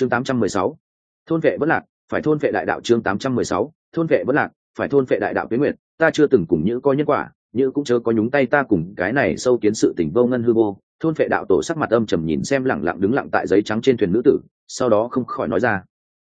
chương 816. thôn vệ bất lạc, phải thôn vệ đại đạo chương 816. thôn vệ bất lạc, phải thôn vệ đại đạo tuyến nguyệt. Ta chưa từng cùng những coi nhân quả như cũng chớ có nhúng tay ta cùng cái này sâu kiến sự tình vô ngân hư vô. Thôn vệ đạo tổ sắc mặt âm trầm nhìn xem lẳng lặng đứng lặng tại giấy trắng trên thuyền nữ tử, sau đó không khỏi nói ra.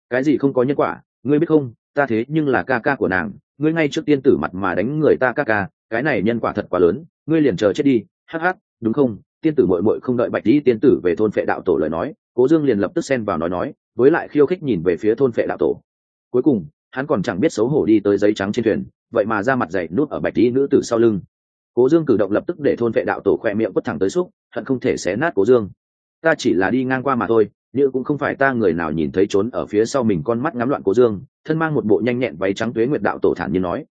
Cái gì không có nhân quả? Ngươi biết không? Ta thế nhưng là ca ca của nàng. Ngươi ngay trước tiên tử mặt mà đánh người ta ca ca, cái này nhân quả thật quá lớn. Ngươi liền chờ chết đi. Hắc hắc, đúng không? Tiên tử mội mội không đợi bạch đi tiên tử về thôn phệ đạo tổ lời nói cố dương liền lập tức xen vào nói nói, với lại khiêu khích nhìn về phía thôn phệ đạo tổ. Cuối cùng, hắn còn chẳng biết xấu hổ đi tới giấy trắng trên thuyền, vậy mà ra mặt dày nút ở bạch tí nữ tử sau lưng. Cố dương cử động lập tức để thôn vệ đạo tổ khoe miệng quất thẳng tới xúc, hận không thể xé nát cố dương. Ta chỉ là đi ngang qua mà thôi, như cũng không phải ta người nào nhìn thấy trốn ở phía sau mình con mắt ngắm loạn cố dương, thân mang một bộ nhanh nhẹn váy trắng tuế nguyệt đạo tổ thản nhiên nói.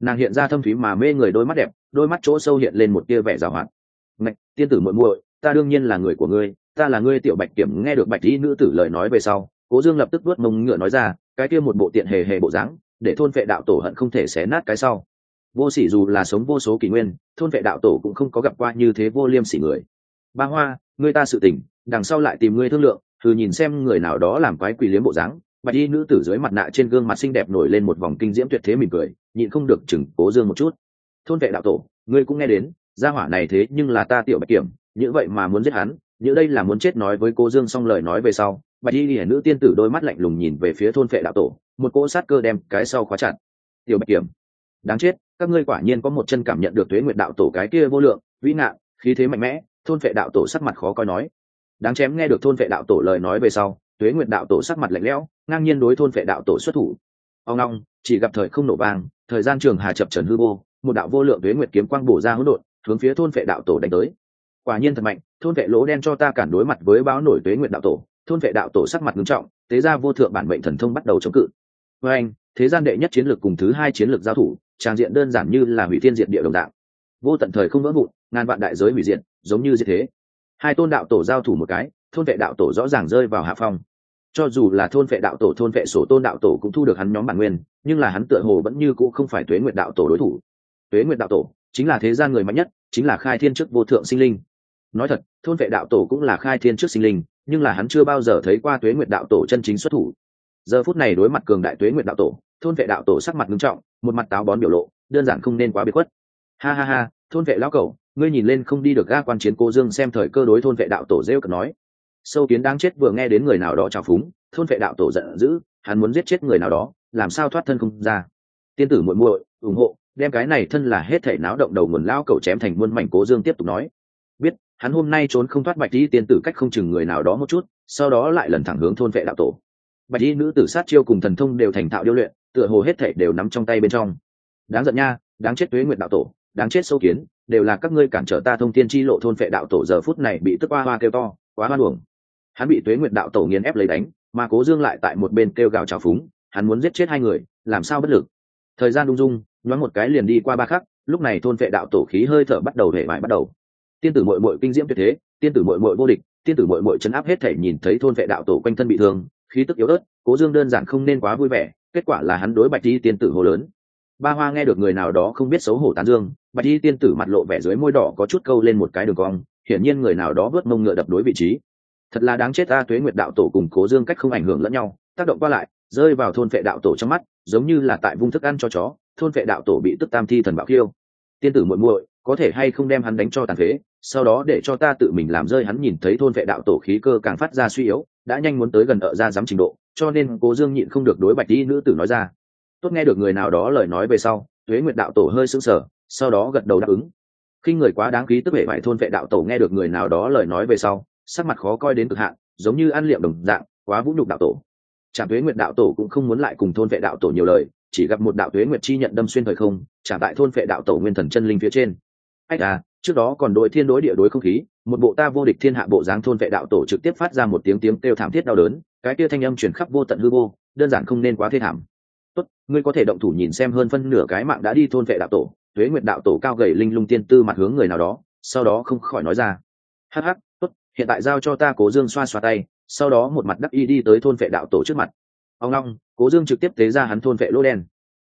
Nàng hiện ra thâm thúy mà mê người đôi mắt đẹp, đôi mắt chỗ sâu hiện lên một tia vẻ rào hoạt. Ngạch, tiên tử muội muội, ta đương nhiên là người của ngươi ta là ngươi tiểu bạch kiểm nghe được bạch y nữ tử lời nói về sau cố dương lập tức vớt mông ngựa nói ra cái kia một bộ tiện hề hề bộ dáng để thôn vệ đạo tổ hận không thể xé nát cái sau. Vô sỉ dù là sống vô số kỷ nguyên thôn vệ đạo tổ cũng không có gặp qua như thế vô liêm sỉ người. Ba hoa ngươi ta sự tỉnh, đằng sau lại tìm ngươi thương lượng thử nhìn xem người nào đó làm quái quỷ liếm bộ dáng. Bạch y nữ tử dưới mặt nạ trên gương mặt xinh đẹp nổi lên một vòng kinh diễm tuyệt thế mỉm cười nhịn không được chừng cố dương một chút. Thôn vệ đạo tổ ngươi cũng nghe đến gia hỏa này thế nhưng là ta tiểu bạch kiểm như vậy mà muốn giết hắn như đây là muốn chết nói với cô dương xong lời nói về sau, bạch y hiển nữ tiên tử đôi mắt lạnh lùng nhìn về phía thôn vệ đạo tổ, một cỗ sát cơ đem cái sau khóa chặt. Tiểu bạch kiểm, đáng chết, các ngươi quả nhiên có một chân cảm nhận được thuế nguyệt đạo tổ cái kia vô lượng, vĩ ngạn khí thế mạnh mẽ. Thôn vệ đạo tổ sắc mặt khó coi nói. Đáng chém nghe được thôn vệ đạo tổ lời nói về sau thuế nguyệt đạo tổ sắc mặt lạnh lẽo, ngang nhiên đối thôn vệ đạo tổ xuất thủ. Ông long, chỉ gặp thời không nổ vàng thời gian trường hà chập trần hư vô, một đạo vô lượng thuế nguyệt kiếm quang bổ ra hỗn độn, hướng phía thôn vệ đạo tổ đánh tới quả nhiên thật mạnh, thôn vệ lỗ đen cho ta cản đối mặt với báo nổi tuế nguyện đạo tổ, thôn vệ đạo tổ sắc mặt nghiêm trọng, tế ra vô thượng bản mệnh thần thông bắt đầu chống cự. Với anh, thế gian đệ nhất chiến lược cùng thứ hai chiến lược giao thủ, trang diện đơn giản như là hủy thiên diện địa đồng đạo vô tận thời không vỡ vụn, ngàn vạn đại giới hủy diện giống như diệt thế. Hai tôn đạo tổ giao thủ một cái, thôn vệ đạo tổ rõ ràng rơi vào hạ phong. Cho dù là thôn vệ đạo tổ, thôn vệ sổ tôn đạo tổ cũng thu được hắn nhóm bản nguyên, nhưng là hắn tựa hồ vẫn như cũ không phải tuế nguyện đạo tổ đối thủ. Tuế nguyện đạo tổ chính là thế gian người mạnh nhất, chính là khai thiên chức vô thượng sinh linh nói thật, thôn vệ đạo tổ cũng là khai thiên trước sinh linh, nhưng là hắn chưa bao giờ thấy qua tuế nguyệt đạo tổ chân chính xuất thủ. Giờ phút này đối mặt cường đại tuế nguyệt đạo tổ, thôn vệ đạo tổ sắc mặt nghiêm trọng, một mặt táo bón biểu lộ, đơn giản không nên quá biệt khuất. Ha ha ha, thôn vệ lão cầu ngươi nhìn lên không đi được ga quan chiến cô dương xem thời cơ đối thôn vệ đạo tổ rêu cực nói. Sâu kiến đang chết vừa nghe đến người nào đó trào phúng, thôn vệ đạo tổ giận dữ, hắn muốn giết chết người nào đó, làm sao thoát thân không ra. Tiên tử muội muội, ủng hộ, đem cái này thân là hết thể náo động đầu nguồn lao cầu chém thành muôn mảnh cố dương tiếp tục nói. Biết hắn hôm nay trốn không thoát bạch y tiên tử cách không chừng người nào đó một chút, sau đó lại lần thẳng hướng thôn vệ đạo tổ. Bạch y nữ tử sát chiêu cùng thần thông đều thành thạo điêu luyện, tựa hồ hết thể đều nắm trong tay bên trong. Đáng giận nha, đáng chết tuế nguyện đạo tổ, đáng chết sâu kiến, đều là các ngươi cản trở ta thông tiên chi lộ thôn vệ đạo tổ giờ phút này bị tức oa hoa kêu to, quá hoan uổng. Hắn bị tuế nguyện đạo tổ nghiền ép lấy đánh, mà cố dương lại tại một bên kêu gào trào phúng, hắn muốn giết chết hai người, làm sao bất lực. Thời gian lung dung, nhoáng một cái liền đi qua ba khắc, lúc này thôn vệ đạo tổ khí hơi thở bắt đầu hệ vải bắt đầu tiên tử mội mội kinh diễm tuyệt thế, tiên tử mội mội vô địch, tiên tử mội mội chấn áp hết thể nhìn thấy thôn vệ đạo tổ quanh thân bị thương, khí tức yếu ớt, cố dương đơn giản không nên quá vui vẻ, kết quả là hắn đối bạch di tiên tử hồ lớn. Ba hoa nghe được người nào đó không biết xấu hổ tán dương, bạch di tiên tử mặt lộ vẻ dưới môi đỏ có chút câu lên một cái đường cong, hiển nhiên người nào đó vớt mông ngựa đập đối vị trí. Thật là đáng chết ta, tuế nguyệt đạo tổ cùng cố dương cách không ảnh hưởng lẫn nhau, tác động qua lại, rơi vào thôn vệ đạo tổ trong mắt, giống như là tại vung thức ăn cho chó, thôn vệ đạo tổ bị tức tam thi thần bảo khiêu tiên tử muội muội, có thể hay không đem hắn đánh cho tàn phế, sau đó để cho ta tự mình làm rơi hắn nhìn thấy thôn vệ đạo tổ khí cơ càng phát ra suy yếu, đã nhanh muốn tới gần ở ra dám trình độ, cho nên cố dương nhịn không được đối bạch đi nữ tử nói ra. Tốt nghe được người nào đó lời nói về sau thuế nguyệt đạo tổ hơi sững sờ, sau đó gật đầu đáp ứng. Khi người quá đáng khí tức hệ phải thôn vệ đạo tổ nghe được người nào đó lời nói về sau, sắc mặt khó coi đến cực hạn, giống như ăn liệm đồng dạng, quá vũ nhục đạo tổ trạm thuế nguyệt đạo tổ cũng không muốn lại cùng thôn vệ đạo tổ nhiều lời, chỉ gặp một đạo thuế nguyệt chi nhận đâm xuyên thời không, trả tại thôn vệ đạo tổ nguyên thần chân linh phía trên. Ách à trước đó còn đội thiên đối địa đối không khí, một bộ ta vô địch thiên hạ bộ dáng thôn vệ đạo tổ trực tiếp phát ra một tiếng tiếng kêu thảm thiết đau đớn, cái kia thanh âm chuyển khắp vô tận hư vô, đơn giản không nên quá thê thảm. Tốt, ngươi có thể động thủ nhìn xem hơn phân nửa cái mạng đã đi thôn vệ đạo tổ thuế nguyệt đạo tổ cao gầy linh lung tiên tư mặt hướng người nào đó, sau đó không khỏi nói ra. Hắc hắc, tốt, hiện tại giao cho ta cố dương xoa xoa tay sau đó một mặt đắc y đi tới thôn vệ đạo tổ trước mặt ông long cố dương trực tiếp tế ra hắn thôn vệ lô đen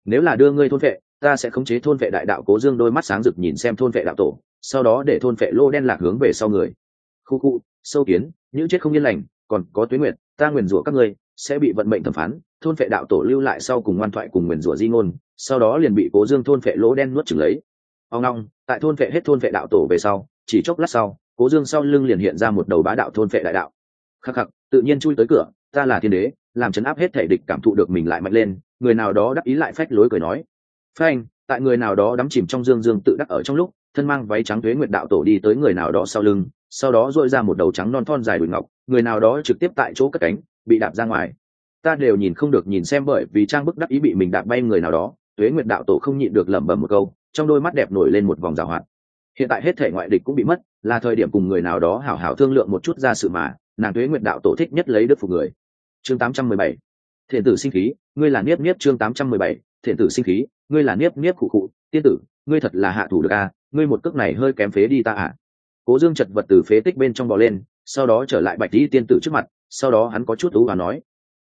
nếu là đưa ngươi thôn vệ ta sẽ khống chế thôn vệ đại đạo cố dương đôi mắt sáng rực nhìn xem thôn vệ đạo tổ sau đó để thôn vệ lô đen lạc hướng về sau người khu khu sâu kiến những chết không yên lành còn có tuyến nguyệt ta nguyền rủa các ngươi sẽ bị vận mệnh thẩm phán thôn vệ đạo tổ lưu lại sau cùng ngoan thoại cùng nguyền rủa di ngôn sau đó liền bị cố dương thôn vệ lỗ đen nuốt chừng lấy ông long tại thôn vệ hết thôn vệ đạo tổ về sau chỉ chốc lát sau cố dương sau lưng liền hiện ra một đầu bá đạo thôn vệ đại đạo khắc khắc, tự nhiên chui tới cửa, ta là thiên đế, làm chấn áp hết thể địch cảm thụ được mình lại mạnh lên, người nào đó đắc ý lại phách lối cười nói. Phanh, tại người nào đó đắm chìm trong dương dương tự đắc ở trong lúc, thân mang váy trắng thuế nguyệt đạo tổ đi tới người nào đó sau lưng, sau đó dội ra một đầu trắng non thon dài đùi ngọc, người nào đó trực tiếp tại chỗ cất cánh, bị đạp ra ngoài. Ta đều nhìn không được nhìn xem bởi vì trang bức đắc ý bị mình đạp bay người nào đó, tuế nguyệt đạo tổ không nhịn được lẩm bẩm một câu, trong đôi mắt đẹp nổi lên một vòng rào hoạt. Hiện tại hết thể ngoại địch cũng bị mất, là thời điểm cùng người nào đó hảo hảo thương lượng một chút ra sự mà nàng tuế nguyện đạo tổ thích nhất lấy đức phục người. Chương 817. thiện tử sinh khí, ngươi là niếp niếp chương 817. thiện tử sinh khí, ngươi là niếp niếp khụ khụ. Tiên tử, ngươi thật là hạ thủ được à? Ngươi một cước này hơi kém phế đi ta à? Cố dương chật vật từ phế tích bên trong bò lên, sau đó trở lại bạch đi tiên tử trước mặt, sau đó hắn có chút ú và nói,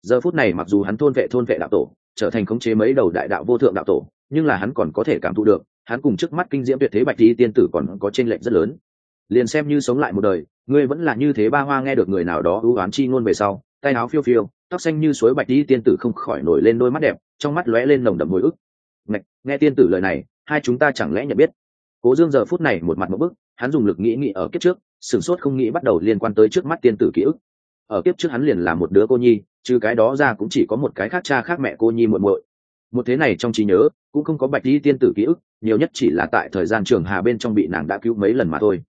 giờ phút này mặc dù hắn thôn vệ thôn vệ đạo tổ, trở thành khống chế mấy đầu đại đạo vô thượng đạo tổ, nhưng là hắn còn có thể cảm thụ được, hắn cùng trước mắt kinh diễm tuyệt thế bạch đi tiên tử còn có tranh lệch rất lớn liền xem như sống lại một đời ngươi vẫn là như thế ba hoa nghe được người nào đó ưu oán chi ngôn về sau tay áo phiêu phiêu tóc xanh như suối bạch đi tiên tử không khỏi nổi lên đôi mắt đẹp trong mắt lóe lên nồng đậm hồi ức. Ngạch, nghe tiên tử lời này hai chúng ta chẳng lẽ nhận biết? Cố dương giờ phút này một mặt một bức hắn dùng lực nghĩ nghĩ ở kiếp trước sửng sốt không nghĩ bắt đầu liên quan tới trước mắt tiên tử ký ức. Ở kiếp trước hắn liền là một đứa cô nhi trừ cái đó ra cũng chỉ có một cái khác cha khác mẹ cô nhi muộn muội. Một thế này trong trí nhớ cũng không có bạch đi tiên tử ký ức nhiều nhất chỉ là tại thời gian trường hà bên trong bị nàng đã cứu mấy lần mà thôi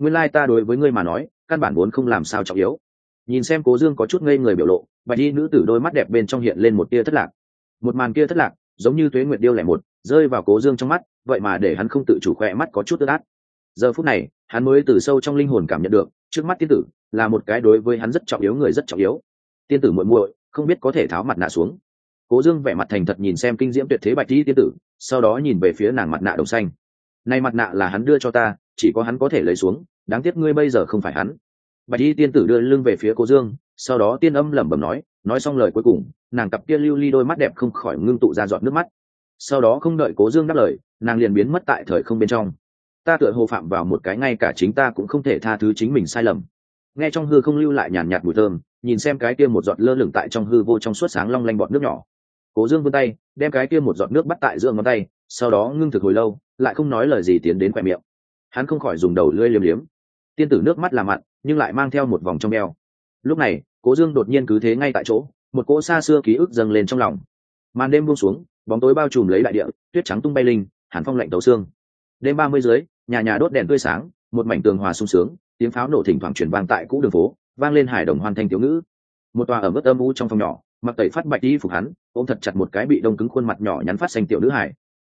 nguyên lai ta đối với ngươi mà nói, căn bản vốn không làm sao trọng yếu. Nhìn xem cố dương có chút ngây người biểu lộ, bạch đi nữ tử đôi mắt đẹp bên trong hiện lên một tia thất lạc. Một màn kia thất lạc, giống như tuế nguyệt điêu lẻ một, rơi vào cố dương trong mắt, vậy mà để hắn không tự chủ khỏe mắt có chút tức át. Giờ phút này, hắn mới từ sâu trong linh hồn cảm nhận được, trước mắt tiên tử là một cái đối với hắn rất trọng yếu người rất trọng yếu. Tiên tử muội muội, không biết có thể tháo mặt nạ xuống. Cố dương vẻ mặt thành thật nhìn xem kinh diễm tuyệt thế bạch y tiên tử, sau đó nhìn về phía nàng mặt nạ đồng xanh nay mặt nạ là hắn đưa cho ta, chỉ có hắn có thể lấy xuống, đáng tiếc ngươi bây giờ không phải hắn. Bạch Y tiên tử đưa lưng về phía cố dương, sau đó tiên âm lẩm bẩm nói nói xong lời cuối cùng, nàng cặp kia lưu ly đôi mắt đẹp không khỏi ngưng tụ ra giọt nước mắt. Sau đó không đợi cố dương đáp lời, nàng liền biến mất tại thời không bên trong. Ta tựa hồ phạm vào một cái ngay cả chính ta cũng không thể tha thứ chính mình sai lầm. Nghe trong hư không lưu lại nhàn nhạt mùi thơm, nhìn xem cái kia một giọt lơ lửng tại trong hư vô trong suốt sáng long lanh bọt nước nhỏ. Cố dương vươn tay, đem cái kia một giọt nước bắt tại giữa ngón tay, sau đó ngưng thực hồi lâu lại không nói lời gì tiến đến khoe miệng. Hắn không khỏi dùng đầu lưỡi liếm liếm. Tiên tử nước mắt là mặn nhưng lại mang theo một vòng trong eo. Lúc này, cố dương đột nhiên cứ thế ngay tại chỗ, một cỗ xa xưa ký ức dâng lên trong lòng. Màn đêm buông xuống, bóng tối bao trùm lấy đại địa, tuyết trắng tung bay linh, hàn phong lạnh tấu xương. Đêm ba mươi dưới, nhà nhà đốt đèn tươi sáng, một mảnh tường hòa sung sướng, tiếng pháo nổ thỉnh thoảng chuyển vang tại cũ đường phố, vang lên hài đồng hoàn thanh thiếu ngữ. Một tòa ở mức âm u trong phòng nhỏ, mặc tẩy phát bạch đi phục hắn, ôm thật chặt một cái bị đông cứng khuôn mặt nhỏ nhắn phát xanh tiểu nữ hải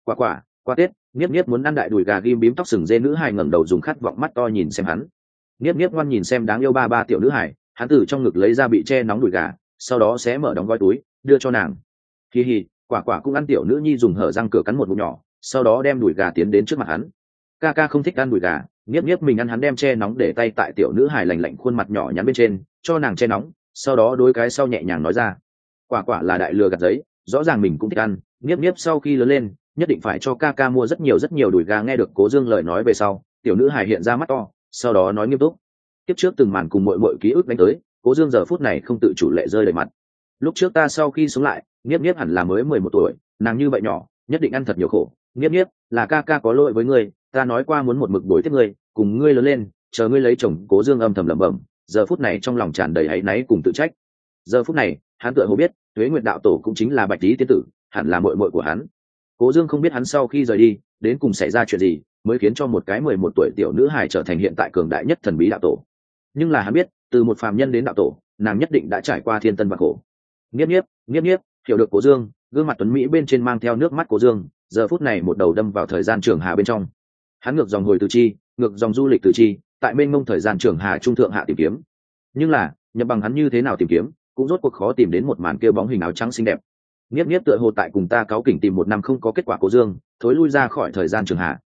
quả quả qua tết niếp niếp muốn ăn đại đùi gà ghim bím tóc sừng dê nữ hải ngẩng đầu dùng khát vọng mắt to nhìn xem hắn. Niếp niếp ngoan nhìn xem đáng yêu ba ba tiểu nữ hải hắn từ trong ngực lấy ra bị che nóng đùi gà, sau đó sẽ mở đóng gói túi, đưa cho nàng. Kỳ hì quả quả cũng ăn tiểu nữ nhi dùng hở răng cửa cắn một bụng nhỏ, sau đó đem đùi gà tiến đến trước mặt hắn. Ca ca không thích ăn đùi gà, nghiếp nghiếp mình ăn hắn đem che nóng để tay tại tiểu nữ hài lành lạnh khuôn mặt nhỏ nhắn bên trên, cho nàng che nóng, sau đó đôi cái sau nhẹ nhàng nói ra. Quả quả là đại lừa gạt giấy, rõ ràng mình cũng thích ăn, nghiếp nghiếp sau khi lớn lên nhất định phải cho ca ca mua rất nhiều rất nhiều đùi gà. Nghe được cố dương lời nói về sau, tiểu nữ hài hiện ra mắt to, sau đó nói nghiêm túc. Tiếp trước từng màn cùng mội mội ký ức đánh tới, cố dương giờ phút này không tự chủ lệ rơi đầy mặt. Lúc trước ta sau khi sống lại, nghiếp nghiếp hẳn là mới mười một tuổi, nàng như vậy nhỏ, nhất định ăn thật nhiều khổ. Nghiếp nghiếp, là ca ca có lỗi với ngươi, ta nói qua muốn một mực đối tiếp ngươi, cùng ngươi lớn lên, chờ ngươi lấy chồng. Cố dương âm thầm lẩm bẩm, giờ phút này trong lòng tràn đầy áy náy cùng tự trách. Giờ phút này, hắn tựa hồ biết thuế nguyện đạo tổ cũng chính là bạch lý tiên tử, hẳn là mội mội của hắn cố dương không biết hắn sau khi rời đi, đến cùng xảy ra chuyện gì, mới khiến cho một cái mười một tuổi tiểu nữ hài trở thành hiện tại cường đại nhất thần bí đạo tổ. Nhưng là hắn biết, từ một phàm nhân đến đạo tổ, nàng nhất định đã trải qua thiên tân và khổ. Nghiếp nghiếp nghiếp nghiếp, hiểu được cố dương, gương mặt tuấn mỹ bên trên mang theo nước mắt cố dương, giờ phút này một đầu đâm vào thời gian trường hà bên trong. Hắn ngược dòng hồi từ chi, ngược dòng du lịch từ chi, tại mênh mông thời gian trường hà trung thượng hạ tìm kiếm. Nhưng là nhập bằng hắn như thế nào tìm kiếm, cũng rốt cuộc khó tìm đến một màn kêu bóng hình áo trắng xinh đẹp nghiếp nghiếp tựa hồ tại cùng ta cáo kỉnh tìm một năm không có kết quả cố dương, thối lui ra khỏi thời gian trường hạ.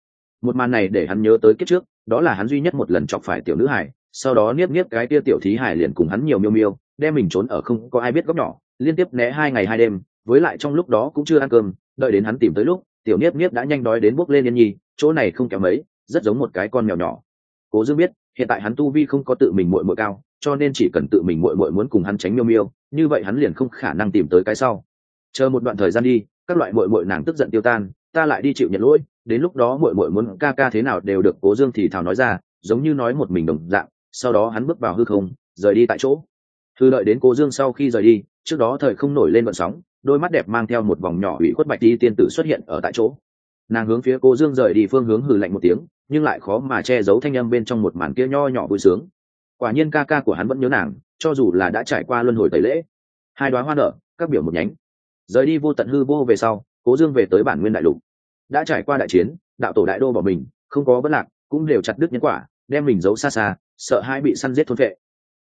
Một màn này để hắn nhớ tới kết trước, đó là hắn duy nhất một lần chọc phải tiểu nữ hải sau đó niếp niếp cái tia tiểu thí hải liền cùng hắn nhiều miêu miêu, đem mình trốn ở không có ai biết góc nhỏ, liên tiếp né hai ngày hai đêm, với lại trong lúc đó cũng chưa ăn cơm, đợi đến hắn tìm tới lúc, tiểu niếp niếp đã nhanh đói đến bốc lên yên nhi, chỗ này không kém mấy, rất giống một cái con mèo nhỏ. Cố dương biết, hiện tại hắn tu vi không có tự mình muội muội cao, cho nên chỉ cần tự mình muội muội muốn cùng hắn tránh miêu miêu, như vậy hắn liền không khả năng tìm tới cái sau chờ một đoạn thời gian đi, các loại muội muội nàng tức giận tiêu tan, ta lại đi chịu nhận lỗi, đến lúc đó muội muội muốn ca ca thế nào đều được, cố dương thì thào nói ra, giống như nói một mình đồng dạng, sau đó hắn bước vào hư không, rời đi tại chỗ. Thư đợi đến cố dương sau khi rời đi, trước đó thời không nổi lên vận sóng, đôi mắt đẹp mang theo một vòng nhỏ ủy khuất bạch đi tiên tử xuất hiện ở tại chỗ. Nàng hướng phía cố dương rời đi phương hướng hừ lạnh một tiếng, nhưng lại khó mà che giấu thanh âm bên trong một màn kia nho nhỏ vui sướng. Quả nhiên ca ca của hắn vẫn nhớ nàng, cho dù là đã trải qua luân hồi tẩy lễ. Hai đoá hoa nở, các biểu một nhánh rời đi vô tận hư vô về sau, cố dương về tới bản nguyên đại lục. Đã trải qua đại chiến, đạo tổ đại đô bỏ mình, không có bất lạc, cũng đều chặt đứt nhân quả, đem mình giấu xa xa, sợ hai bị săn giết thôn vệ.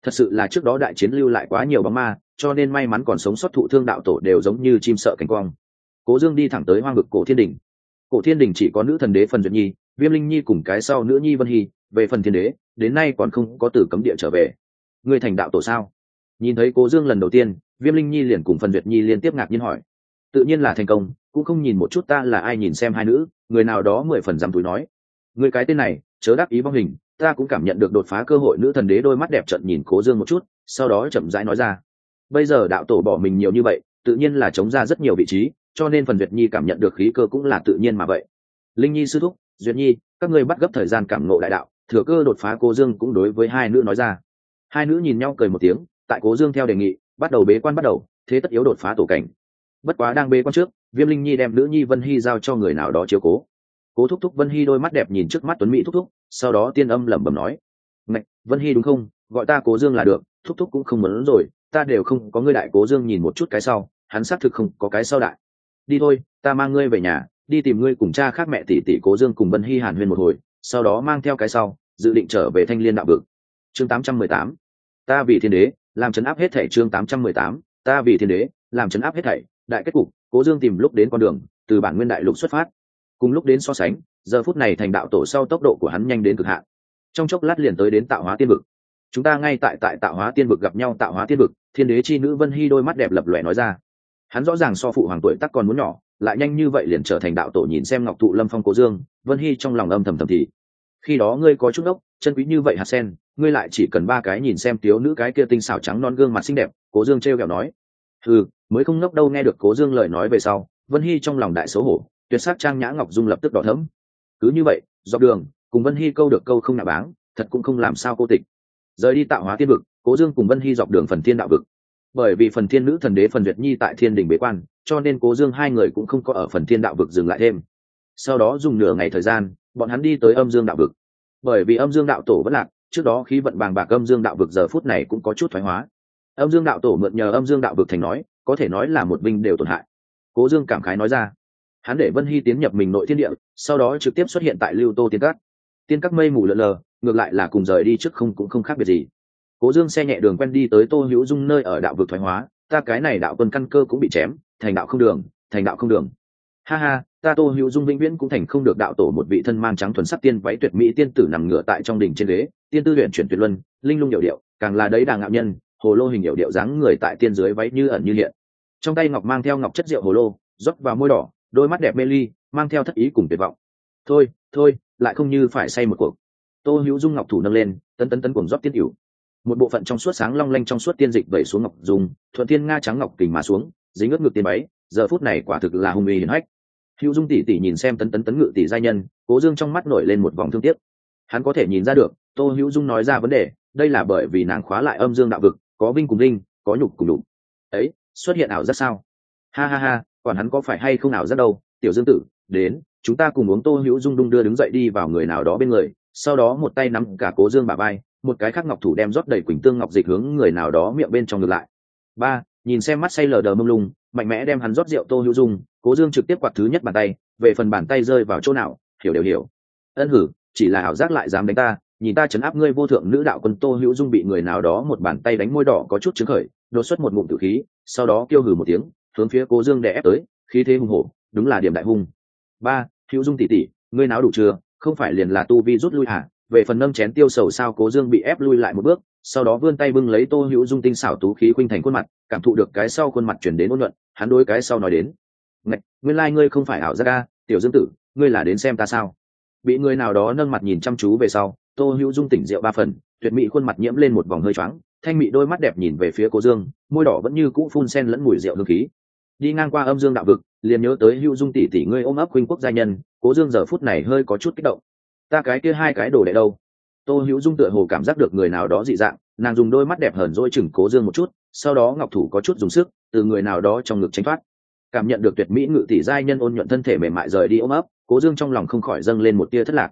Thật sự là trước đó đại chiến lưu lại quá nhiều bóng ma, cho nên may mắn còn sống sót thụ thương đạo tổ đều giống như chim sợ cánh quang. Cố dương đi thẳng tới hoang vực cổ thiên đình. Cổ thiên đình chỉ có nữ thần đế phần duyệt nhi, viêm linh nhi cùng cái sau nữ nhi vân hy, về phần thiên đế, đến nay còn không có từ cấm địa trở về. Người thành đạo tổ sao? Nhìn thấy cố dương lần đầu tiên viêm linh nhi liền cùng phần duyệt nhi liên tiếp ngạc nhiên hỏi. Tự nhiên là thành công, cũng không nhìn một chút ta là ai nhìn xem hai nữ, người nào đó mười phần dám túi nói. Người cái tên này, chớ đáp ý vong hình, ta cũng cảm nhận được đột phá cơ hội, nữ thần đế đôi mắt đẹp trận nhìn cố dương một chút, sau đó chậm rãi nói ra. Bây giờ đạo tổ bỏ mình nhiều như vậy, tự nhiên là chống ra rất nhiều vị trí, cho nên phần duyệt nhi cảm nhận được khí cơ cũng là tự nhiên mà vậy. Linh nhi sư thúc, duyệt nhi, các ngươi bắt gấp thời gian cảm nộ đại đạo, thừa cơ đột phá cố dương cũng đối với hai nữ nói ra. Hai nữ nhìn nhau cười một tiếng, tại cố dương theo đề nghị bắt đầu bế quan bắt đầu, thế tất yếu đột phá tổ cảnh. Bất quá đang bế quan trước, viêm linh nhi đem nữ nhi vân hy giao cho người nào đó chiếu cố. Cố thúc thúc vân hy đôi mắt đẹp nhìn trước mắt tuấn mỹ thúc thúc, sau đó tiên âm lẩm bẩm nói, ngạch, vân hy đúng không? Gọi ta cố dương là được, thúc thúc cũng không muốn rồi, ta đều không có ngươi đại cố dương nhìn một chút cái sau, hắn xác thực không có cái sau đại. Đi thôi, ta mang ngươi về nhà, đi tìm ngươi cùng cha khác mẹ tỷ tỷ cố dương cùng vân hy hàn huyên một hồi, sau đó mang theo cái sau, dự định trở về thanh liên đạo vực. Chương 818. ta vì thiên đế làm chấn áp hết thảy chương 818. ta vì thiên đế, làm chấn áp hết thảy, đại kết cục, cố dương tìm lúc đến con đường, từ bản nguyên đại lục xuất phát. Cùng lúc đến so sánh, giờ phút này thành đạo tổ sau tốc độ của hắn nhanh đến cực hạn. Trong chốc lát liền tới đến tạo hóa tiên vực. Chúng ta ngay tại tại tạo hóa tiên vực gặp nhau tạo hóa tiên vực, thiên đế chi nữ vân hy đôi mắt đẹp lập lòe nói ra. Hắn rõ ràng so phụ hoàng tuổi tác còn muốn nhỏ, lại nhanh như vậy liền trở thành đạo tổ nhìn xem ngọc thụ lâm phong cố dương, vân hy trong lòng âm thầm thầm thì. Khi đó ngươi có chút đốc chân quý như vậy hạt sen, ngươi lại chỉ cần ba cái nhìn xem tiếu nữ cái kia tinh xảo trắng non gương mặt xinh đẹp, cố dương t r kẹo nói. Ừ mới không ngốc đâu nghe được cố dương lời nói về sau, vân hy trong lòng đại xấu hổ, tuyệt sắc trang nhã ngọc dung lập tức đỏ thấm cứ như vậy, dọc đường, cùng vân hy câu được câu không nạ báng, thật cũng không làm sao cô tịch. Rời đi tạo hóa tiên vực, cố dương cùng vân hy dọc đường phần thiên đạo vực. Bởi vì phần thiên nữ thần đế phần duyệt nhi tại thiên đình bế quan, cho nên cố dương hai người cũng không có ở phần thiên đạo vực dừng lại thêm. Sau đó dùng nửa ngày thời gian, bọn hắn đi tới âm dương đạo vực bởi vì âm dương đạo tổ vẫn lạc, trước đó khí vận bàng bạc âm dương đạo vực giờ phút này cũng có chút thoái hóa. Âm dương đạo tổ mượn nhờ âm dương đạo vực thành nói, có thể nói là một binh đều tổn hại. Cố dương cảm khái nói ra. Hắn để vân hy tiến nhập mình nội thiên địa, sau đó trực tiếp xuất hiện tại lưu tô tiên cát tiên các mây mù lợn lờ, ngược lại là cùng rời đi trước không cũng không khác biệt gì. Cố dương xe nhẹ đường quen đi tới tô hữu dung nơi ở đạo vực thoái hóa, ta cái này đạo quân căn cơ cũng bị chém, thành đạo không đường, thành đạo không đường. Ha ha ta tô hữu dung vĩnh viễn cũng thành không được đạo tổ một vị thân mang trắng thuần sắc tiên váy tuyệt mỹ tiên tử nằm ngửa tại trong đỉnh trên ghế, tiên tư luyện chuyển tuyệt luân, linh lung điệu điệu, càng là đấy đàng ngạo nhân, hồ lô hình điệu điệu dáng người tại tiên dưới váy như ẩn như hiện. Trong tay ngọc mang theo ngọc chất rượu hồ lô, rót vào môi đỏ, đôi mắt đẹp mê ly, mang theo thất ý cùng tuyệt vọng. Thôi thôi, lại không như phải say một cuộc. Tô hữu dung ngọc thủ nâng lên, tấn tấn tấn cùng rót tiên cửu một bộ phận trong suốt sáng long lanh trong suốt tiên dịch vẩy xuống ngọc dùng, thuận tiên nga trắng ngọc kình mà xuống, dính ướt ngực tiền váy, giờ phút này quả thực là hung uy hiển hách hữu dung tỷ tỷ nhìn xem tấn tấn tấn ngự tỷ giai nhân, cố dương trong mắt nổi lên một vòng thương tiếc. Hắn có thể nhìn ra được, tô hữu dung nói ra vấn đề, đây là bởi vì nàng khóa lại âm dương đạo vực, có vinh cùng linh có nhục cùng đục ấy, xuất hiện ảo giác sao? Ha ha ha, còn hắn có phải hay không ảo giác đâu? Tiểu dương tử, đến, chúng ta cùng uống tô hữu dung đung đưa đứng dậy đi vào người nào đó bên người, sau đó một tay nắm cả cố dương bà bay một cái khác ngọc thủ đem rót đầy quỳnh tương ngọc dịch hướng người nào đó miệng bên trong ngược lại. Ba, nhìn xem mắt say lờ đờ mông lung mạnh mẽ đem hắn rót rượu tô hữu dung, cố dương trực tiếp quạt thứ nhất bàn tay, về phần bàn tay rơi vào chỗ nào, hiểu đều hiểu. Ân hử, chỉ là ảo giác lại dám đánh ta, nhìn ta chấn áp ngươi vô thượng nữ đạo quân tô hữu dung bị người nào đó một bàn tay đánh môi đỏ có chút chứng khởi đột xuất một ngụm tử khí, sau đó kêu hử một tiếng, hướng phía cố dương đè ép tới, khí thế hùng hổ, đúng là điểm đại hung. Ba, hữu dung tỉ tỉ ngươi nào đủ chưa? Không phải liền là tu vi rút lui hả? Về phần nâng chén tiêu sầu sao cố dương bị ép lui lại một bước sau đó vươn tay bưng lấy tô hữu dung tinh xảo tú khí khuynh thành khuôn mặt, cảm thụ được cái sau khuôn mặt chuyển đến ôn luận hắn đối cái sau nói đến, ngạch, nguyên lai、like、ngươi không phải ảo giác ca tiểu dương tử, ngươi là đến xem ta sao? Bị người nào đó nâng mặt nhìn chăm chú về sau, tô hữu dung tỉnh rượu ba phần, tuyệt mỹ khuôn mặt nhiễm lên một vòng hơi choáng, thanh mị đôi mắt đẹp nhìn về phía cố dương, môi đỏ vẫn như cũ phun sen lẫn mùi rượu hương khí. Đi ngang qua âm dương đạo vực, liền nhớ tới hữu dung tỷ tỷ ngươi ôm ấp khuynh quốc gia nhân cố dương giờ phút này hơi có chút kích động. Ta cái kia hai cái đồ đệ đâu tô hữu dung tựa hồ cảm giác được người nào đó dị dạng, nàng dùng đôi mắt đẹp hờn dỗi chừng cố dương một chút, sau đó ngọc thủ có chút dùng sức, từ người nào đó trong ngực tranh thoát. Cảm nhận được tuyệt mỹ ngự tỷ giai nhân ôn nhuận thân thể mềm mại rời đi ôm ấp, cố dương trong lòng không khỏi dâng lên một tia thất lạc.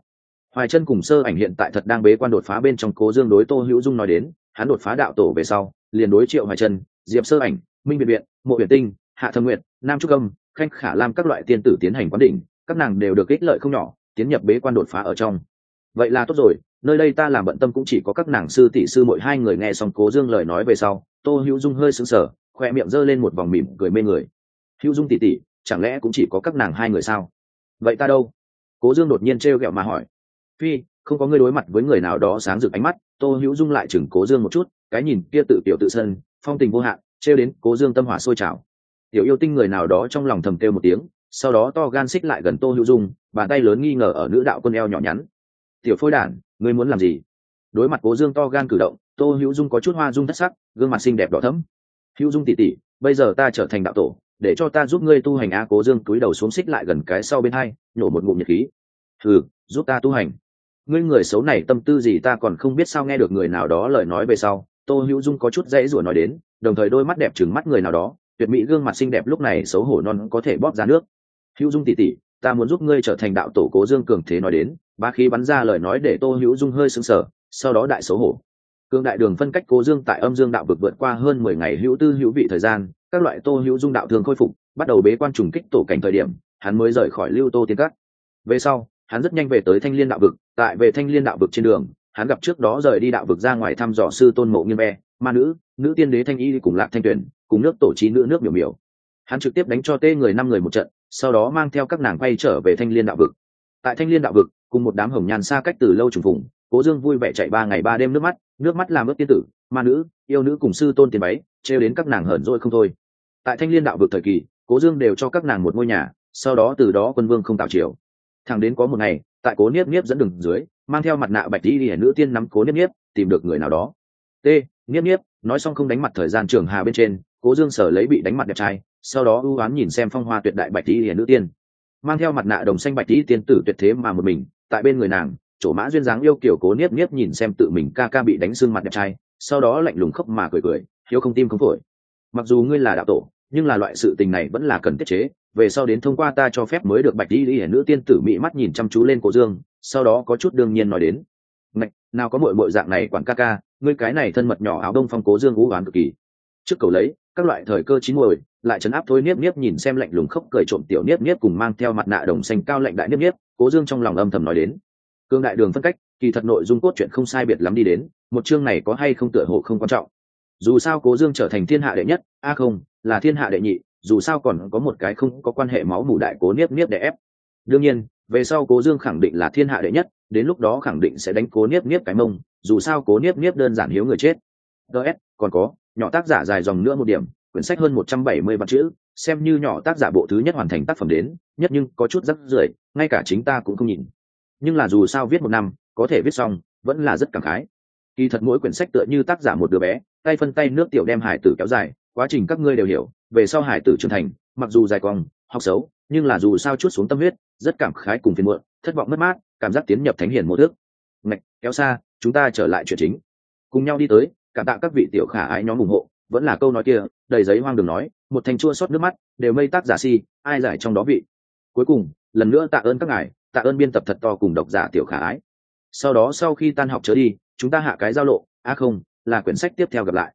Hoài chân cùng sơ ảnh hiện tại thật đang bế quan đột phá bên trong cố dương đối tô hữu dung nói đến, hắn đột phá đạo tổ về sau, liền đối triệu hoài chân diệp sơ ảnh, minh biệt viện, mộ Biệt tinh, hạ thâm nguyện nam trúc âm, khanh khả lam các loại tiên tử tiến hành quán đỉnh, các nàng đều được ích lợi không nhỏ, tiến nhập bế quan đột phá ở trong. Vậy là tốt rồi nơi đây ta làm bận tâm cũng chỉ có các nàng sư tỷ sư mỗi hai người nghe xong cố dương lời nói về sau, tô hữu dung hơi sững sờ, khoe miệng giơ lên một vòng mỉm cười mê người. Hữu dung tỷ tỷ, chẳng lẽ cũng chỉ có các nàng hai người sao? Vậy ta đâu? Cố dương đột nhiên trêu ghẹo mà hỏi. Phi, không có người đối mặt với người nào đó sáng rực ánh mắt, tô hữu dung lại chừng cố dương một chút, cái nhìn kia tự tiểu tự sân, phong tình vô hạn, trêu đến cố dương tâm hỏa sôi trào. Tiểu yêu tinh người nào đó trong lòng thầm kêu một tiếng, sau đó to gan xích lại gần tô hữu dung, bàn tay lớn nghi ngờ ở nữ đạo quân eo nhỏ nhắn. Tiểu phôi đản ngươi muốn làm gì? Đối mặt cố dương to gan cử động, tô hữu dung có chút hoa dung thất sắc, gương mặt xinh đẹp đỏ thấm hữu dung tỉ tỉ bây giờ ta trở thành đạo tổ, để cho ta giúp ngươi tu hành a cố dương cúi đầu xuống xích lại gần cái sau bên hai, nhổ một ngụm nhiệt khí. Ừ giúp ta tu hành. Ngươi người xấu này tâm tư gì ta còn không biết sao nghe được người nào đó lời nói về sau, tô hữu dung có chút dãy rủa nói đến, đồng thời đôi mắt đẹp trừng mắt người nào đó, tuyệt mỹ gương mặt xinh đẹp lúc này xấu hổ non có thể bóp ra nước. Hữu dung tỉ tỉ ta muốn giúp ngươi trở thành đạo tổ cố dương cường thế nói đến ba khí bắn ra lời nói để tô hữu dung hơi sững sờ, sau đó đại xấu hổ. Cương đại đường phân cách cố dương tại âm dương đạo vực vượt qua hơn mười ngày hữu tư hữu vị thời gian, các loại tô hữu dung đạo thường khôi phục, bắt đầu bế quan trùng kích tổ cảnh thời điểm, hắn mới rời khỏi lưu tô tiến cắt về sau, hắn rất nhanh về tới thanh liên đạo vực, tại về thanh liên đạo vực trên đường, hắn gặp trước đó rời đi đạo vực ra ngoài thăm dò sư tôn mộ nghiêm be, ma nữ nữ tiên đế thanh y cùng lạc thanh tuyển, cùng nước tổ trí nữ nước miểu miểu. Hắn trực tiếp đánh cho tê người năm người một trận sau đó mang theo các nàng quay trở về thanh liên đạo vực. Tại thanh liên đạo vực, cùng một đám hồng nhàn xa cách từ lâu trùng phùng, cố dương vui vẻ chạy ba ngày ba đêm nước mắt nước mắt làm ướt tiên tử, ma nữ, yêu nữ cùng sư tôn tiền báy, trêu đến các nàng hởn rỗi không thôi. Tại thanh liên đạo vực thời kỳ, cố dương đều cho các nàng một ngôi nhà, sau đó từ đó quân vương không tạo chiều thằng đến có một ngày, tại cố niếp niếp dẫn đường dưới, mang theo mặt nạ bạch đi đi nữ tiên nắm cố niếp niếp, tìm được người nào đó. T niếp niếp, nói xong không đánh mặt thời gian trường hà bên trên, cố dương sở lấy bị đánh mặt đẹp trai sau đó ưu oán nhìn xem phong hoa tuyệt đại bạch tỷ hiền nữ tiên. Mang theo mặt nạ đồng xanh bạch tỷ tiên tử tuyệt thế mà một mình tại bên người nàng chỗ mã duyên dáng yêu kiểu cố niếp niếp nhìn xem tự mình ca ca bị đánh xương mặt đẹp trai sau đó lạnh lùng khóc mà cười cười hiếu không tim không phổi. Mặc dù ngươi là đạo tổ nhưng là loại sự tình này vẫn là cần tiết chế về sau đến thông qua ta cho phép mới được bạch đi đi nữ tiên tử mỹ mắt nhìn chăm chú lên cổ dương sau đó có chút đương nhiên nói đến. Ngạch, nào có mội mội dạng này quản ca ca ngươi cái này thân mật nhỏ áo đông phong cố dương ú oán cực kỳ. Trước cầu lấy các loại thời cơ chín muồi, lại chấn áp thôi niếp niếp nhìn xem lạnh lùng khóc cười trộm tiểu niếp niếp cùng mang theo mặt nạ đồng xanh cao lạnh đại niếp niếp, cố dương trong lòng âm thầm nói đến. Cương đại đường phân cách, kỳ thật nội dung cốt truyện không sai biệt lắm đi đến, một chương này có hay không tựa hộ không quan trọng. Dù sao cố dương trở thành thiên hạ đệ nhất, a không, là thiên hạ đệ nhị, dù sao còn có một cái không có quan hệ máu mủ đại cố niếp niếp để ép. Đương nhiên, về sau cố dương khẳng định là thiên hạ đệ nhất, đến lúc đó khẳng định sẽ đánh cố niếp niếp cái mông, dù sao cố niếp niếp đơn giản hiếu người chết. Ts còn có nhỏ tác giả dài dòng nữa một điểm, quyển sách hơn một trăm bảy mươi vạn chữ, xem như nhỏ tác giả bộ thứ nhất hoàn thành tác phẩm đến, nhất nhưng có chút rắc rưởi, ngay cả chính ta cũng không nhìn. Nhưng là dù sao viết một năm, có thể viết xong, vẫn là rất cảm khái. Kỳ thật mỗi quyển sách tựa như tác giả một đứa bé, tay phân tay nước tiểu đem hải tử kéo dài, quá trình các ngươi đều hiểu, về sau hải tử trưởng thành, mặc dù dài cong học xấu, nhưng là dù sao chút xuống tâm huyết, rất cảm khái cùng phiền muộn, thất vọng mất mát, cảm giác tiến nhập thánh hiền một ước ngạch, kéo xa, chúng ta trở lại chuyện chính. Cùng nhau đi tới cảm tạ các vị tiểu khả ái nhóm ủng hộ, vẫn là câu nói kia, đầy giấy hoang đường nói, một thành chua xót nước mắt, đều mây tác giả si, ai giải trong đó vị. Cuối cùng, lần nữa tạ ơn các ngài, tạ ơn biên tập thật to cùng độc giả tiểu khả ái. Sau đó sau khi tan học trở đi, chúng ta hạ cái giao lộ a không, là quyển sách tiếp theo gặp lại.